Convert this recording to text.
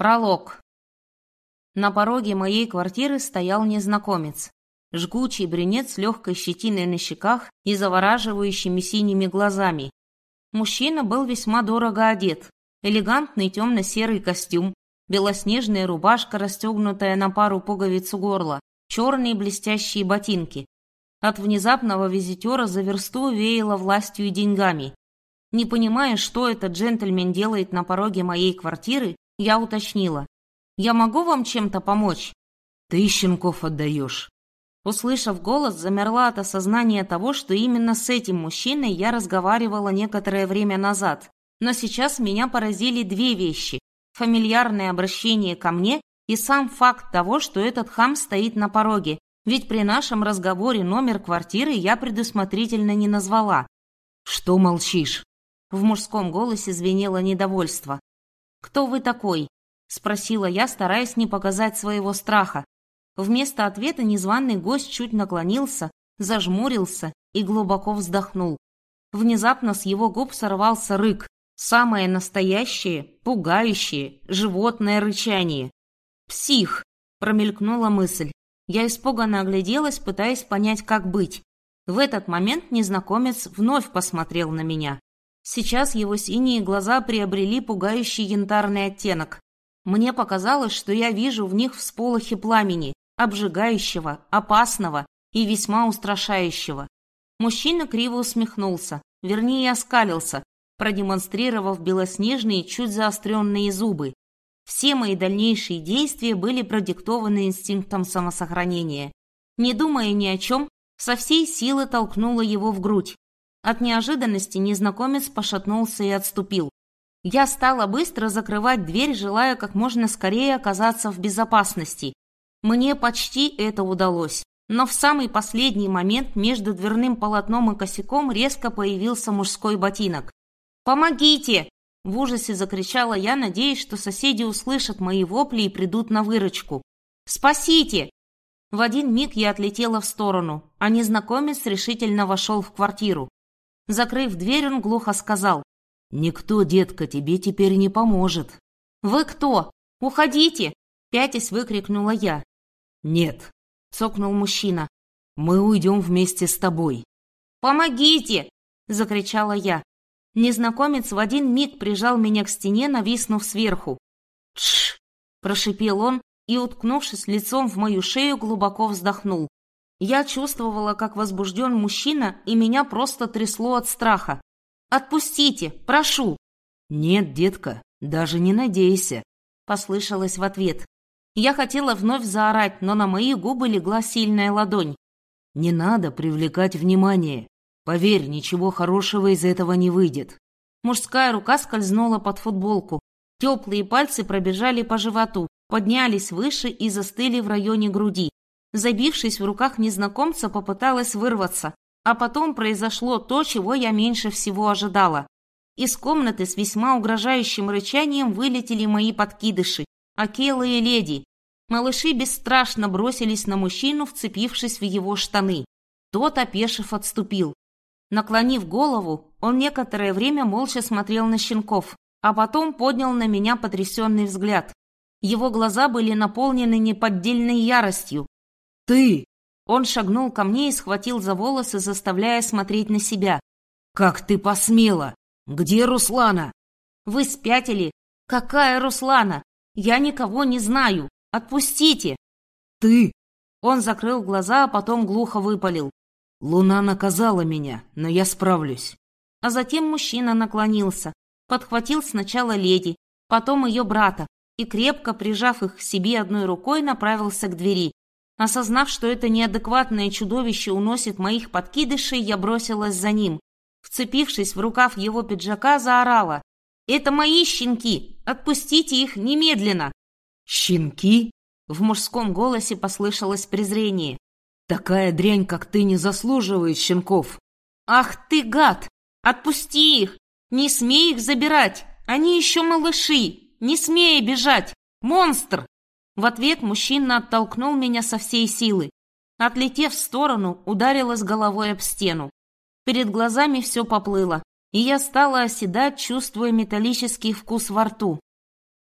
Пролог. На пороге моей квартиры стоял незнакомец. Жгучий брюнет с легкой щетиной на щеках и завораживающими синими глазами. Мужчина был весьма дорого одет. Элегантный темно-серый костюм, белоснежная рубашка, расстегнутая на пару пуговиц у горла, черные блестящие ботинки. От внезапного визитера за версту веяло властью и деньгами. Не понимая, что этот джентльмен делает на пороге моей квартиры, я уточнила. «Я могу вам чем-то помочь?» «Ты щенков отдаешь». Услышав голос, замерла от осознания того, что именно с этим мужчиной я разговаривала некоторое время назад. Но сейчас меня поразили две вещи. Фамильярное обращение ко мне и сам факт того, что этот хам стоит на пороге. Ведь при нашем разговоре номер квартиры я предусмотрительно не назвала. «Что молчишь?» В мужском голосе звенело недовольство. «Кто вы такой?» – спросила я, стараясь не показать своего страха. Вместо ответа незваный гость чуть наклонился, зажмурился и глубоко вздохнул. Внезапно с его губ сорвался рык, самое настоящее, пугающее, животное рычание. «Псих!» – промелькнула мысль. Я испуганно огляделась, пытаясь понять, как быть. В этот момент незнакомец вновь посмотрел на меня. Сейчас его синие глаза приобрели пугающий янтарный оттенок. Мне показалось, что я вижу в них всполохи пламени, обжигающего, опасного и весьма устрашающего. Мужчина криво усмехнулся, вернее оскалился, продемонстрировав белоснежные, чуть заостренные зубы. Все мои дальнейшие действия были продиктованы инстинктом самосохранения. Не думая ни о чем, со всей силы толкнула его в грудь, от неожиданности незнакомец пошатнулся и отступил. Я стала быстро закрывать дверь, желая как можно скорее оказаться в безопасности. Мне почти это удалось. Но в самый последний момент между дверным полотном и косяком резко появился мужской ботинок. «Помогите!» – в ужасе закричала я, надеясь, что соседи услышат мои вопли и придут на выручку. «Спасите!» В один миг я отлетела в сторону, а незнакомец решительно вошел в квартиру. Закрыв дверь, он глухо сказал. «Никто, детка, тебе теперь не поможет». «Вы кто? Уходите!» Пятясь выкрикнула я. «Нет», — цокнул мужчина. «Мы уйдем вместе с тобой». «Помогите!» — закричала я. Незнакомец в один миг прижал меня к стене, нависнув сверху. «Тш!» – прошипел он и, уткнувшись лицом в мою шею, глубоко вздохнул. Я чувствовала, как возбужден мужчина, и меня просто трясло от страха. «Отпустите! Прошу!» «Нет, детка, даже не надейся!» Послышалось в ответ. Я хотела вновь заорать, но на мои губы легла сильная ладонь. «Не надо привлекать внимание. Поверь, ничего хорошего из этого не выйдет». Мужская рука скользнула под футболку. Теплые пальцы пробежали по животу, поднялись выше и застыли в районе груди. Забившись в руках незнакомца, попыталась вырваться, а потом произошло то, чего я меньше всего ожидала. Из комнаты с весьма угрожающим рычанием вылетели мои подкидыши, акелые леди. Малыши бесстрашно бросились на мужчину, вцепившись в его штаны. Тот, опешив, отступил. Наклонив голову, он некоторое время молча смотрел на щенков, а потом поднял на меня потрясенный взгляд. Его глаза были наполнены неподдельной яростью, «Ты!» Он шагнул ко мне и схватил за волосы, заставляя смотреть на себя. «Как ты посмела? Где Руслана?» «Вы спятили? Какая Руслана? Я никого не знаю. Отпустите!» «Ты!» Он закрыл глаза, а потом глухо выпалил. «Луна наказала меня, но я справлюсь». А затем мужчина наклонился, подхватил сначала леди, потом ее брата и, крепко прижав их к себе одной рукой, направился к двери. Осознав, что это неадекватное чудовище уносит моих подкидышей, я бросилась за ним. Вцепившись в рукав его пиджака, заорала. «Это мои щенки! Отпустите их немедленно!» «Щенки?» В мужском голосе послышалось презрение. «Такая дрянь, как ты, не заслуживает щенков!» «Ах ты, гад! Отпусти их! Не смей их забирать! Они еще малыши! Не смей бежать! Монстр!» В ответ мужчина оттолкнул меня со всей силы. Отлетев в сторону, ударилась головой об стену. Перед глазами все поплыло, и я стала оседать, чувствуя металлический вкус во рту.